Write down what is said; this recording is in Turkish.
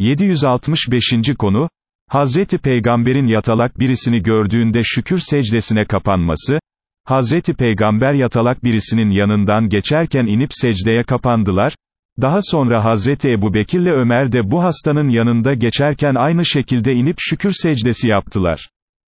765. konu, Hazreti Peygamber'in yatalak birisini gördüğünde şükür secdesine kapanması, Hazreti Peygamber yatalak birisinin yanından geçerken inip secdeye kapandılar, daha sonra Hazreti Ebu Bekirle Ömer de bu hastanın yanında geçerken aynı şekilde inip şükür secdesi yaptılar.